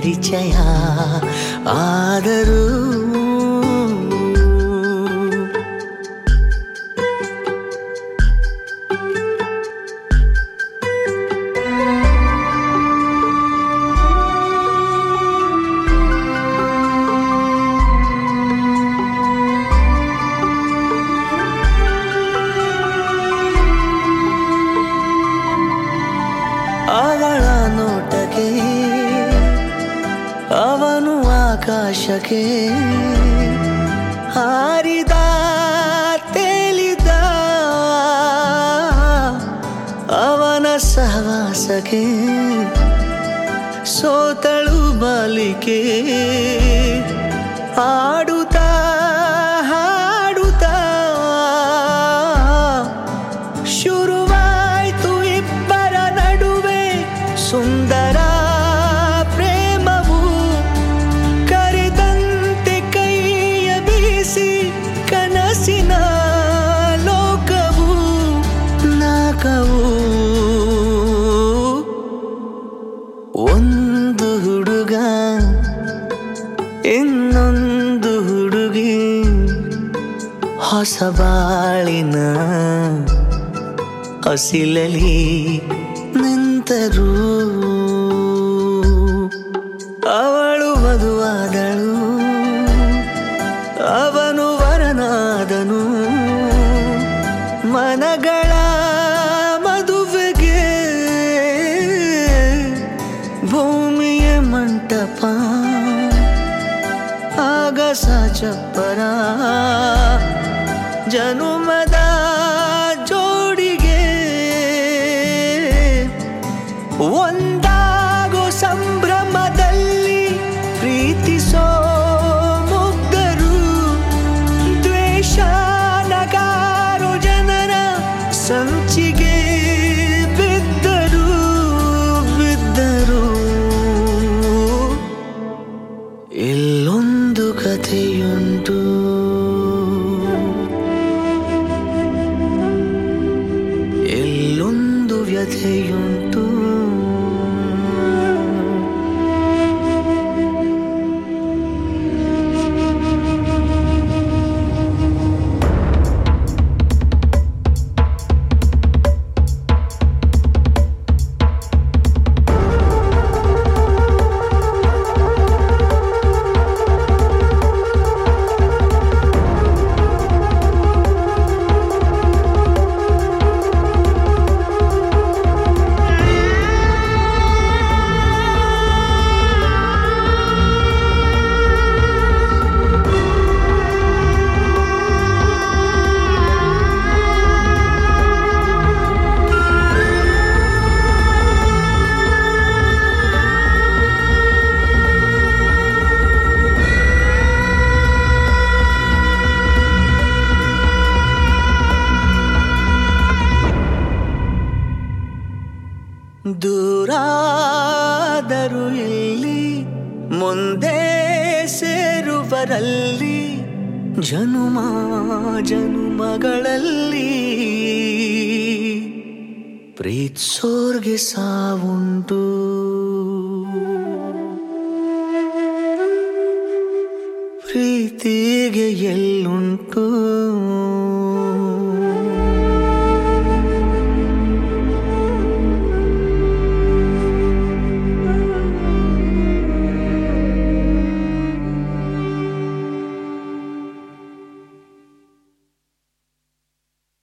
ಪರಿಚಯ ಆದರೂ ಅವಳ ನೋಟಕ್ಕೆ ಅವನು ಆಕಾಶಕ್ಕೆ ಹಾರಿದ ತೇಲಿದ ಅವನ ಸಹವಾಸಕ್ಕೆ ಸೋತಳು ಬಾಲಿಕೆ ಆಡುತ್ತಾ ಒಂದು ಹುಡುಗ ಇನ್ನೊಂದು ಹುಡುಗಿ ಹೊಸ ಬಾಳಿನ ಹಸಿಲಲಿ ನಿಂತರು. ಮಂಟಪ ಆಗಸ ಚಪ್ಪರ ಜನುಮದ ಜೋಡಿಗೆ ಒಂದಾಗೋ ಸಂಭ್ರಮದಲ್ಲಿ ಪ್ರೀತಿಸೋ ದೂರಾದರು ಇಲ್ಲಿ? ಮುಂದೆ ಸೇರುವರಲ್ಲಿ ಜನುಮ ಜನುಮಗಳಲ್ಲಿ. ಪ್ರೀತ್ಸೋರ್ಗೆ ಸಾವುಂಟು. ಪ್ರೀತಿಗೆ ಎಲ್ಲುಂಟು.